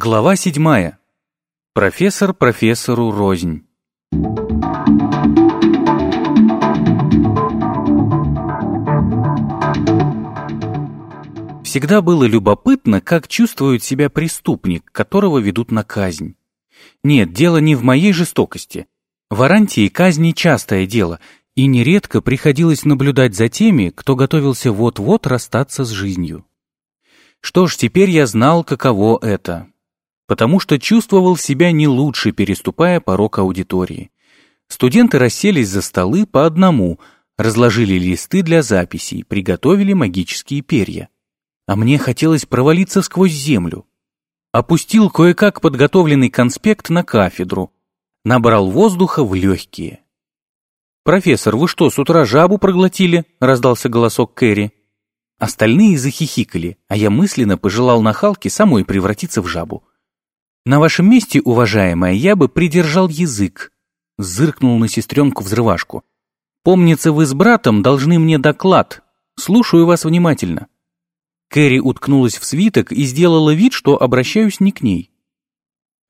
Глава седьмая. Профессор профессору рознь. Всегда было любопытно, как чувствует себя преступник, которого ведут на казнь. Нет, дело не в моей жестокости. В Арантии казни частое дело, и нередко приходилось наблюдать за теми, кто готовился вот-вот расстаться с жизнью. Что ж, теперь я знал, каково это. Потому что чувствовал себя не лучше, переступая порог аудитории. Студенты расселись за столы по одному, разложили листы для записей, приготовили магические перья. А мне хотелось провалиться сквозь землю. Опустил кое-как подготовленный конспект на кафедру, набрал воздуха в легкие. «Профессор, вы что, с утра жабу проглотили?» — раздался голосок Кэрри. Остальные захихикали, а я мысленно пожелал нахалке самой превратиться в жабу. «На вашем месте, уважаемая, я бы придержал язык», — зыркнул на сестренку взрывашку. «Помнится, вы с братом должны мне доклад. Слушаю вас внимательно». Кэрри уткнулась в свиток и сделала вид, что обращаюсь не к ней.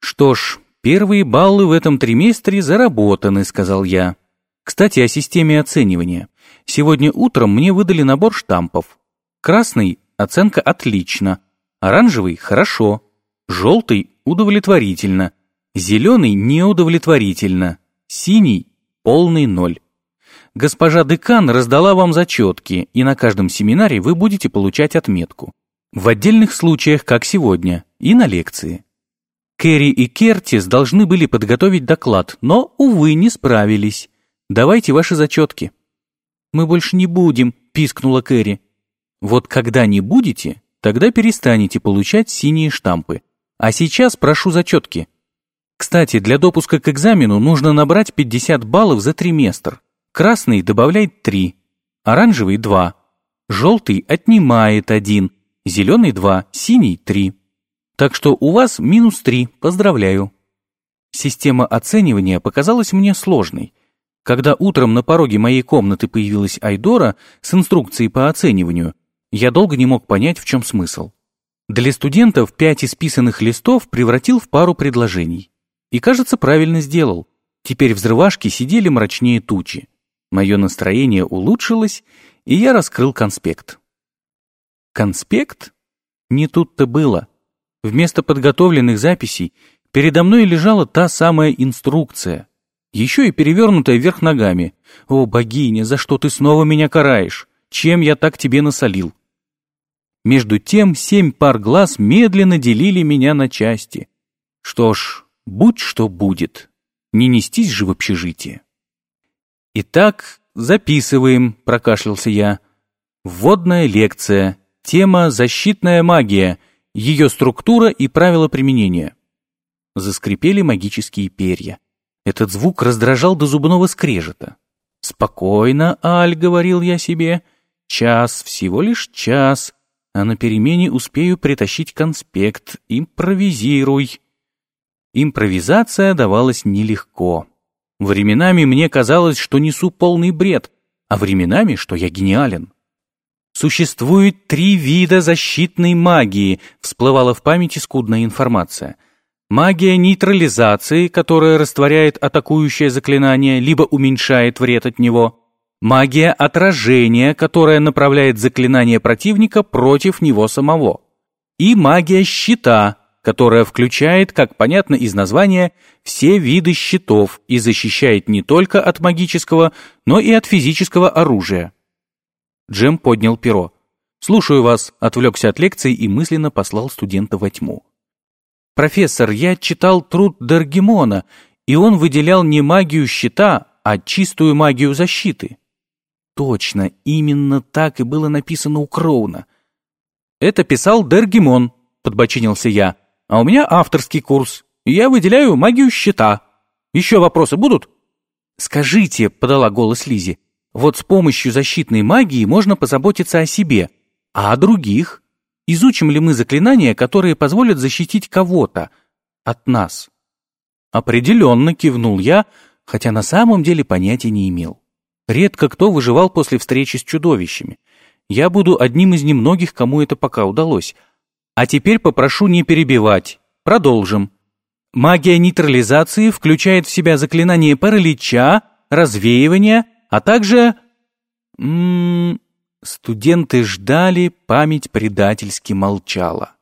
«Что ж, первые баллы в этом триместре заработаны», — сказал я. Кстати, о системе оценивания. Сегодня утром мне выдали набор штампов. Красный – оценка «отлично», оранжевый – «хорошо», желтый – «удовлетворительно», зеленый – «неудовлетворительно», синий – «полный ноль». Госпожа декан раздала вам зачетки, и на каждом семинаре вы будете получать отметку. В отдельных случаях, как сегодня, и на лекции. Кэрри и Кертис должны были подготовить доклад, но, увы, не справились. Давайте ваши зачетки». «Мы больше не будем», — пискнула Кэрри. «Вот когда не будете, тогда перестанете получать синие штампы. А сейчас прошу зачетки. Кстати, для допуска к экзамену нужно набрать 50 баллов за триместр. Красный добавляет 3, оранжевый 2, желтый отнимает 1, зеленый 2, синий 3. Так что у вас минус 3, поздравляю». Система оценивания показалась мне сложной, когда утром на пороге моей комнаты появилась Айдора с инструкцией по оцениванию, я долго не мог понять, в чем смысл. Для студентов пять исписанных листов превратил в пару предложений. И, кажется, правильно сделал. Теперь взрывашки сидели мрачнее тучи. Мое настроение улучшилось, и я раскрыл конспект. Конспект? Не тут-то было. Вместо подготовленных записей передо мной лежала та самая инструкция, еще и перевернутая вверх ногами. «О, богиня, за что ты снова меня караешь? Чем я так тебе насолил?» Между тем семь пар глаз медленно делили меня на части. Что ж, будь что будет, не нестись же в общежитие. «Итак, записываем», — прокашлялся я. «Вводная лекция. Тема «Защитная магия», ее структура и правила применения». Заскрипели магические перья. Этот звук раздражал до зубного скрежета. «Спокойно, Аль», — говорил я себе, — «час, всего лишь час, а на перемене успею притащить конспект, импровизируй». Импровизация давалась нелегко. Временами мне казалось, что несу полный бред, а временами, что я гениален. Существует три вида защитной магии, всплывала в памяти скудная информация — Магия нейтрализации, которая растворяет атакующее заклинание, либо уменьшает вред от него. Магия отражения, которая направляет заклинание противника против него самого. И магия щита, которая включает, как понятно из названия, все виды щитов и защищает не только от магического, но и от физического оружия. Джем поднял перо. «Слушаю вас», отвлекся от лекции и мысленно послал студента во тьму. «Профессор, я читал труд Даргемона, и он выделял не магию щита, а чистую магию защиты». Точно, именно так и было написано у Кроуна. «Это писал Дергемон», — подбочинился я, «а у меня авторский курс, и я выделяю магию щита. Еще вопросы будут?» «Скажите», — подала голос Лизи, «вот с помощью защитной магии можно позаботиться о себе, а о других?» Изучим ли мы заклинания, которые позволят защитить кого-то от нас? Определенно кивнул я, хотя на самом деле понятия не имел. Редко кто выживал после встречи с чудовищами. Я буду одним из немногих, кому это пока удалось. А теперь попрошу не перебивать, продолжим. Магия нейтрализации включает в себя заклинание паралича, развеивания, а также... М -м, студенты ждали, память предательски молчала.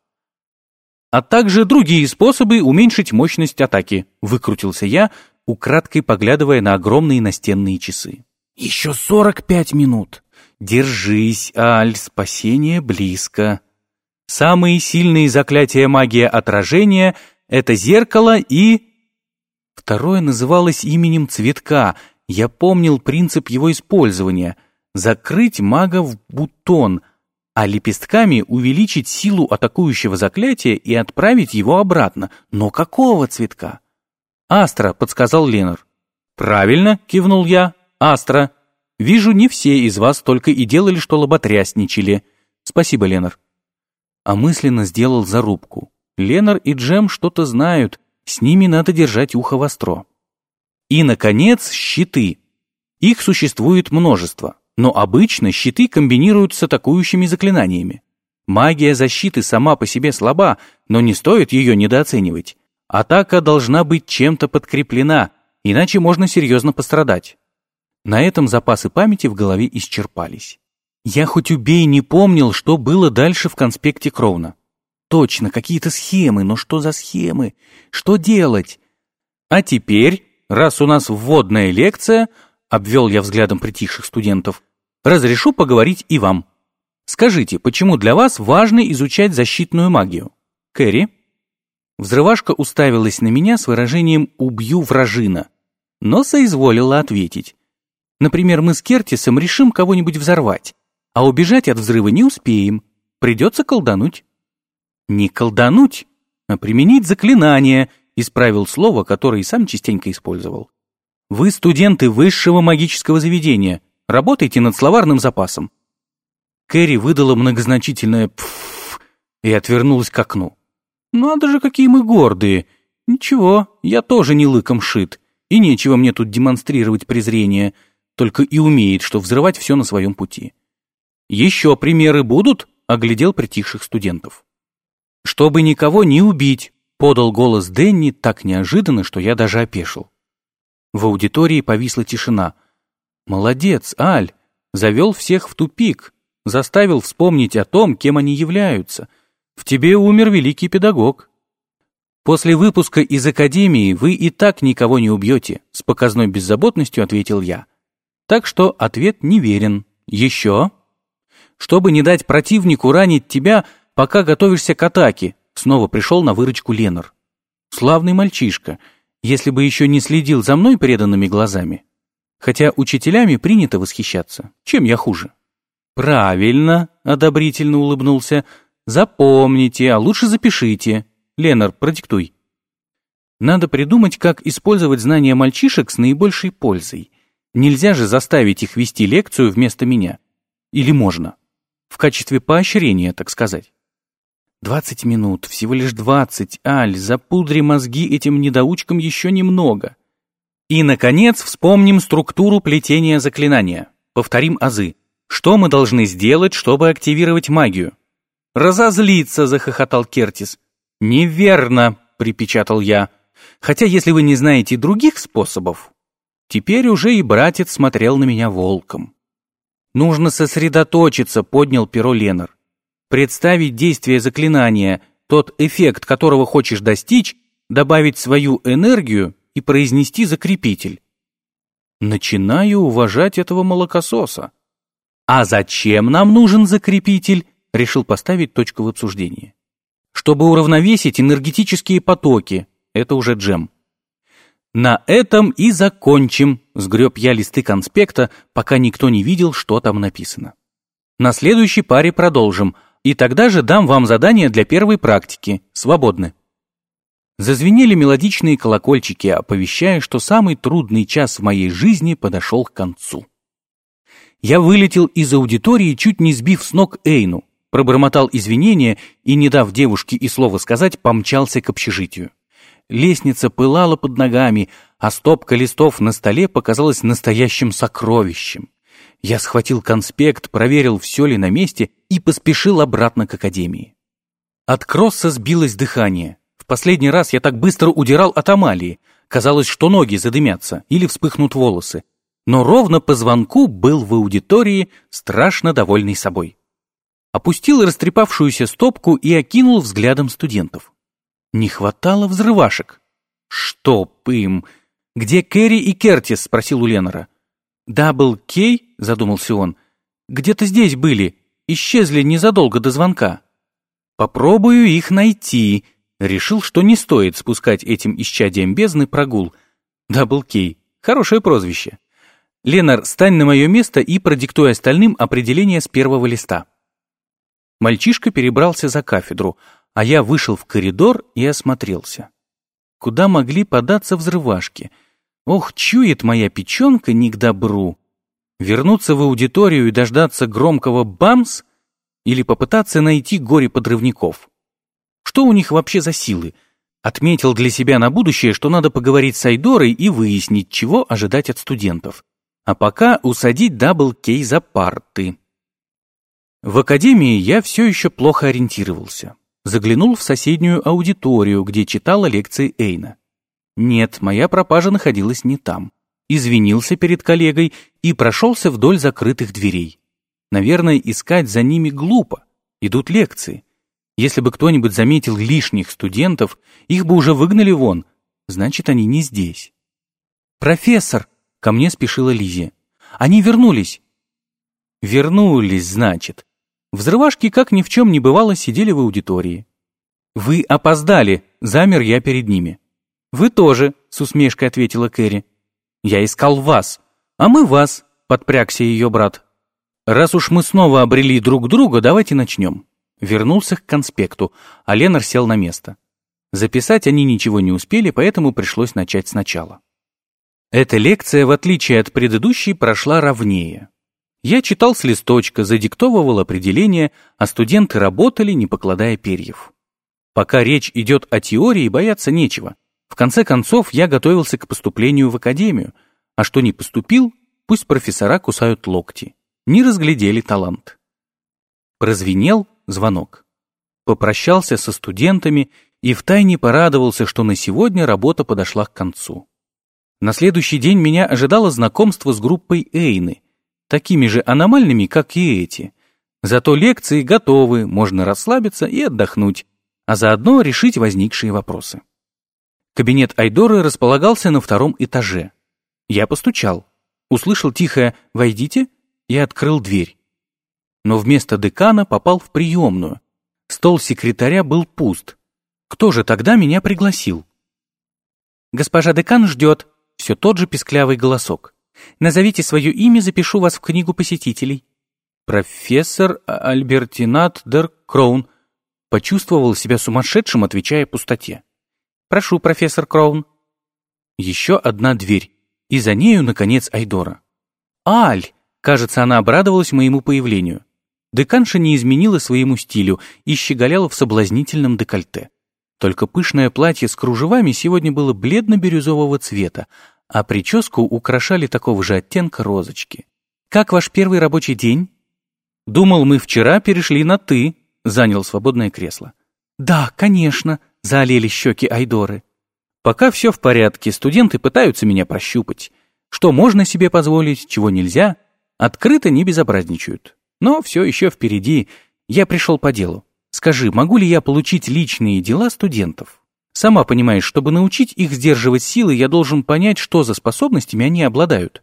А также другие способы уменьшить мощность атаки, выкрутился я, украдкой поглядывая на огромные настенные часы. Еще сорок пять минут. Держись, Аль, спасение близко. Самые сильные заклятия магия отражения — это зеркало и... Второе называлось именем цветка. Я помнил принцип его использования. Закрыть мага в бутон, а лепестками увеличить силу атакующего заклятия и отправить его обратно. Но какого цветка? «Астра», — подсказал Ленар. «Правильно», — кивнул я. «Астра. Вижу, не все из вас только и делали, что лоботрясничали. Спасибо, Ленар а мысленно сделал зарубку. Ленар и Джем что-то знают, с ними надо держать ухо востро. И, наконец, щиты. Их существует множество, но обычно щиты комбинируют с атакующими заклинаниями. Магия защиты сама по себе слаба, но не стоит ее недооценивать. Атака должна быть чем-то подкреплена, иначе можно серьезно пострадать. На этом запасы памяти в голове исчерпались. Я хоть убей не помнил, что было дальше в конспекте Кроуна. Точно, какие-то схемы, но что за схемы? Что делать? А теперь, раз у нас вводная лекция, обвел я взглядом притихших студентов, разрешу поговорить и вам. Скажите, почему для вас важно изучать защитную магию? Кэрри? Взрывашка уставилась на меня с выражением «убью вражина», но соизволила ответить. Например, мы с Кертисом решим кого-нибудь взорвать а убежать от взрыва не успеем. Придется колдануть». «Не колдануть, а применить заклинание», исправил слово, которое и сам частенько использовал. «Вы студенты высшего магического заведения, работаете над словарным запасом». Кэрри выдала многозначительное «пф» и отвернулась к окну. «Надо же, какие мы гордые! Ничего, я тоже не лыком шит, и нечего мне тут демонстрировать презрение, только и умеет, что взрывать все на своем пути». «Еще примеры будут?» — оглядел притихших студентов. «Чтобы никого не убить», — подал голос Дэнни так неожиданно, что я даже опешил. В аудитории повисла тишина. «Молодец, Аль!» Завел всех в тупик, заставил вспомнить о том, кем они являются. В тебе умер великий педагог. После выпуска из академии вы и так никого не убьете, с показной беззаботностью ответил я. Так что ответ неверен. Еще? чтобы не дать противнику ранить тебя, пока готовишься к атаке», снова пришел на выручку Ленар. «Славный мальчишка, если бы еще не следил за мной преданными глазами. Хотя учителями принято восхищаться. Чем я хуже?» «Правильно», — одобрительно улыбнулся. «Запомните, а лучше запишите. Ленар, продиктуй». Надо придумать, как использовать знания мальчишек с наибольшей пользой. Нельзя же заставить их вести лекцию вместо меня. Или можно? В качестве поощрения, так сказать. Двадцать минут, всего лишь двадцать. Аль, запудри мозги этим недоучкам еще немного. И, наконец, вспомним структуру плетения заклинания. Повторим азы. Что мы должны сделать, чтобы активировать магию? «Разозлиться!» — захохотал Кертис. «Неверно!» — припечатал я. «Хотя, если вы не знаете других способов...» Теперь уже и братец смотрел на меня волком. «Нужно сосредоточиться», — поднял перо Ленар. «Представить действие заклинания, тот эффект, которого хочешь достичь, добавить свою энергию и произнести закрепитель». Начинаю уважать этого молокососа. «А зачем нам нужен закрепитель?» — решил поставить точку в обсуждении. «Чтобы уравновесить энергетические потоки. Это уже джем. «На этом и закончим», — сгреб я листы конспекта, пока никто не видел, что там написано. На следующей паре продолжим, и тогда же дам вам задание для первой практики. Свободны. Зазвенели мелодичные колокольчики, оповещая, что самый трудный час в моей жизни подошел к концу. Я вылетел из аудитории, чуть не сбив с ног Эйну, пробормотал извинения и, не дав девушке и слова сказать, помчался к общежитию. Лестница пылала под ногами, а стопка листов на столе показалась настоящим сокровищем. Я схватил конспект, проверил, все ли на месте, и поспешил обратно к академии. От кросса сбилось дыхание. В последний раз я так быстро удирал от Амалии. Казалось, что ноги задымятся или вспыхнут волосы. Но ровно по звонку был в аудитории, страшно довольный собой. Опустил растрепавшуюся стопку и окинул взглядом студентов. Не хватало взрывашек. «Чтоб им!» «Где Кэрри и Кертис?» — спросил у Леннера. «Double K?» — задумался он. «Где-то здесь были. Исчезли незадолго до звонка». «Попробую их найти». Решил, что не стоит спускать этим исчадием бездны прогул. Double K. Хорошее прозвище. Ленар, стань на мое место и продиктуй остальным определение с первого листа. Мальчишка перебрался за кафедру, а я вышел в коридор и осмотрелся. Куда могли податься взрывашки — Ох, чует моя печенка не к добру. Вернуться в аудиторию и дождаться громкого «бамс» или попытаться найти горе-подрывников. Что у них вообще за силы? Отметил для себя на будущее, что надо поговорить с Айдорой и выяснить, чего ожидать от студентов. А пока усадить Double K за парты. В академии я все еще плохо ориентировался. Заглянул в соседнюю аудиторию, где читала лекции Эйна. Нет, моя пропажа находилась не там. Извинился перед коллегой и прошелся вдоль закрытых дверей. Наверное, искать за ними глупо. Идут лекции. Если бы кто-нибудь заметил лишних студентов, их бы уже выгнали вон. Значит, они не здесь. «Профессор!» — ко мне спешила Лизия. «Они вернулись!» «Вернулись, значит!» Взрывашки, как ни в чем не бывало, сидели в аудитории. «Вы опоздали!» — замер я перед ними. «Вы тоже», — с усмешкой ответила Кэрри. «Я искал вас, а мы вас», — подпрягся ее брат. «Раз уж мы снова обрели друг друга, давайте начнем». Вернулся к конспекту, а Ленар сел на место. Записать они ничего не успели, поэтому пришлось начать сначала. Эта лекция, в отличие от предыдущей, прошла ровнее. Я читал с листочка, задиктовывал определения, а студенты работали, не покладая перьев. Пока речь идет о теории, бояться нечего. В конце концов, я готовился к поступлению в академию, а что не поступил, пусть профессора кусают локти. Не разглядели талант. Прозвенел звонок. Попрощался со студентами и втайне порадовался, что на сегодня работа подошла к концу. На следующий день меня ожидало знакомство с группой Эйны, такими же аномальными, как и эти. Зато лекции готовы, можно расслабиться и отдохнуть, а заодно решить возникшие вопросы. Кабинет Айдоры располагался на втором этаже. Я постучал, услышал тихое «Войдите» и открыл дверь. Но вместо декана попал в приемную. Стол секретаря был пуст. Кто же тогда меня пригласил? «Госпожа декан ждет», все тот же писклявый голосок. «Назовите свое имя, запишу вас в книгу посетителей». «Профессор Альбертинат Дер Кроун», почувствовал себя сумасшедшим, отвечая пустоте. Прошу, профессор Кроун». Еще одна дверь, и за нею, наконец, Айдора. «Аль!» Кажется, она обрадовалась моему появлению. Деканша не изменила своему стилю и щеголяла в соблазнительном декольте. Только пышное платье с кружевами сегодня было бледно-бирюзового цвета, а прическу украшали такого же оттенка розочки. «Как ваш первый рабочий день?» «Думал, мы вчера перешли на «ты», — занял свободное кресло. «Да, конечно», Залили щеки Айдоры. Пока все в порядке, студенты пытаются меня прощупать. Что можно себе позволить, чего нельзя. Открыто не безобразничают. Но все еще впереди. Я пришел по делу. Скажи, могу ли я получить личные дела студентов? Сама понимаешь, чтобы научить их сдерживать силы, я должен понять, что за способностями они обладают.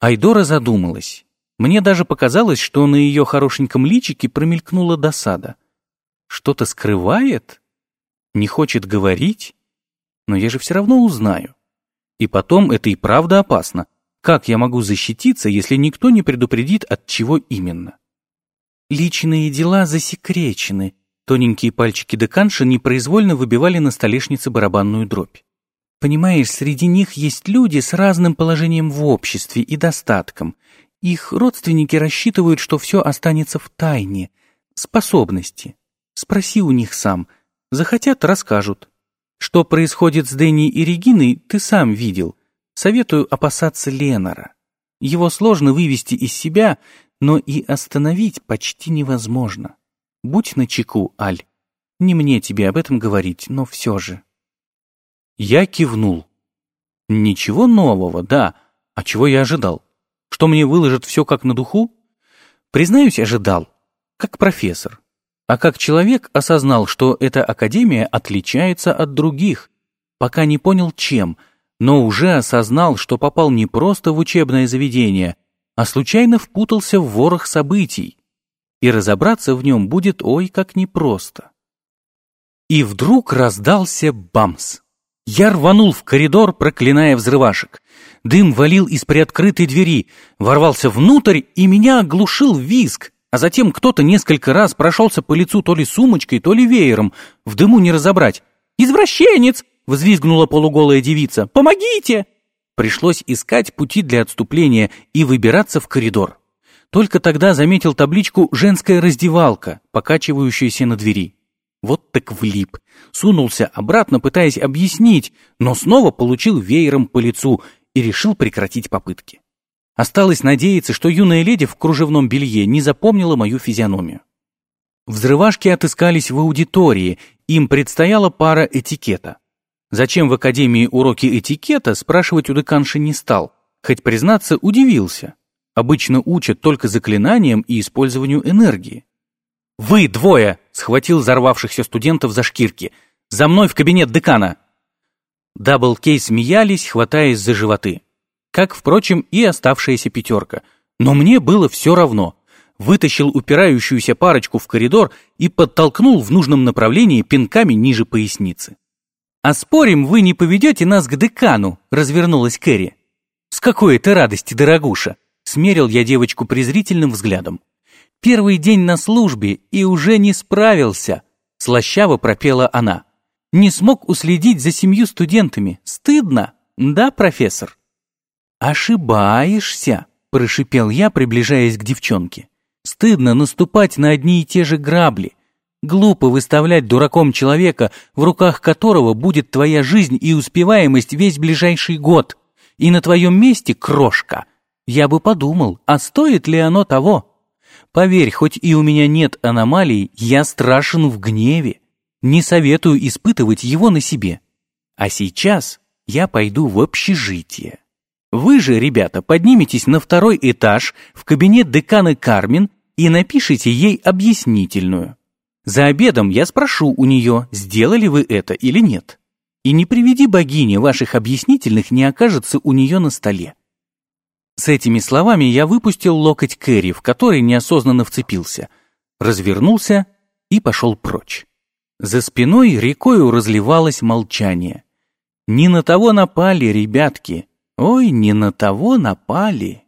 Айдора задумалась. Мне даже показалось, что на ее хорошеньком личике промелькнула досада. Что-то скрывает? не хочет говорить? Но я же все равно узнаю. И потом это и правда опасно. Как я могу защититься, если никто не предупредит, от чего именно? Личные дела засекречены. Тоненькие пальчики деканша непроизвольно выбивали на столешнице барабанную дробь. Понимаешь, среди них есть люди с разным положением в обществе и достатком. Их родственники рассчитывают, что все останется в тайне. Способности. Спроси у них сам, Захотят, расскажут. Что происходит с Дэнни и Региной, ты сам видел. Советую опасаться Ленора. Его сложно вывести из себя, но и остановить почти невозможно. Будь начеку, Аль. Не мне тебе об этом говорить, но все же. Я кивнул. Ничего нового, да. А чего я ожидал? Что мне выложат все как на духу? Признаюсь, ожидал. Как профессор. А как человек осознал, что эта академия отличается от других. Пока не понял, чем, но уже осознал, что попал не просто в учебное заведение, а случайно впутался в ворох событий. И разобраться в нем будет ой как непросто. И вдруг раздался бамс. Я рванул в коридор, проклиная взрывашек. Дым валил из приоткрытой двери, ворвался внутрь, и меня оглушил визг, а затем кто-то несколько раз прошелся по лицу то ли сумочкой, то ли веером, в дыму не разобрать. «Извращенец!» — взвизгнула полуголая девица. «Помогите!» Пришлось искать пути для отступления и выбираться в коридор. Только тогда заметил табличку «Женская раздевалка», покачивающуюся на двери. Вот так влип. Сунулся обратно, пытаясь объяснить, но снова получил веером по лицу и решил прекратить попытки. Осталось надеяться, что юная леди в кружевном белье не запомнила мою физиономию. Взрывашки отыскались в аудитории, им предстояла пара этикета. Зачем в академии уроки этикета, спрашивать у деканши не стал, хоть, признаться, удивился. Обычно учат только заклинаниям и использованию энергии. «Вы двое!» — схватил взорвавшихся студентов за шкирки. «За мной в кабинет декана!» Даблкей смеялись, хватаясь за животы. Как, впрочем, и оставшаяся пятерка. Но мне было все равно. Вытащил упирающуюся парочку в коридор и подтолкнул в нужном направлении пинками ниже поясницы. «А спорим, вы не поведете нас к декану?» — развернулась Кэрри. «С какой это радости, дорогуша!» — смерил я девочку презрительным взглядом. Первый день на службе и уже не справился, слащаво пропела она. Не смог уследить за семью студентами. Стыдно, да, профессор? Ошибаешься, прошипел я, приближаясь к девчонке. Стыдно наступать на одни и те же грабли. Глупо выставлять дураком человека, в руках которого будет твоя жизнь и успеваемость весь ближайший год. И на твоем месте, крошка, я бы подумал, а стоит ли оно того? Поверь, хоть и у меня нет аномалий, я страшен в гневе. Не советую испытывать его на себе. А сейчас я пойду в общежитие. Вы же, ребята, подниметесь на второй этаж в кабинет декана Кармен и напишите ей объяснительную. За обедом я спрошу у нее, сделали вы это или нет. И не приведи богине ваших объяснительных не окажется у нее на столе. С этими словами я выпустил локоть Кэрри, в который неосознанно вцепился, развернулся и пошел прочь. За спиной рекою разливалось молчание. Не на того напали, ребятки. Ой, не на того напали.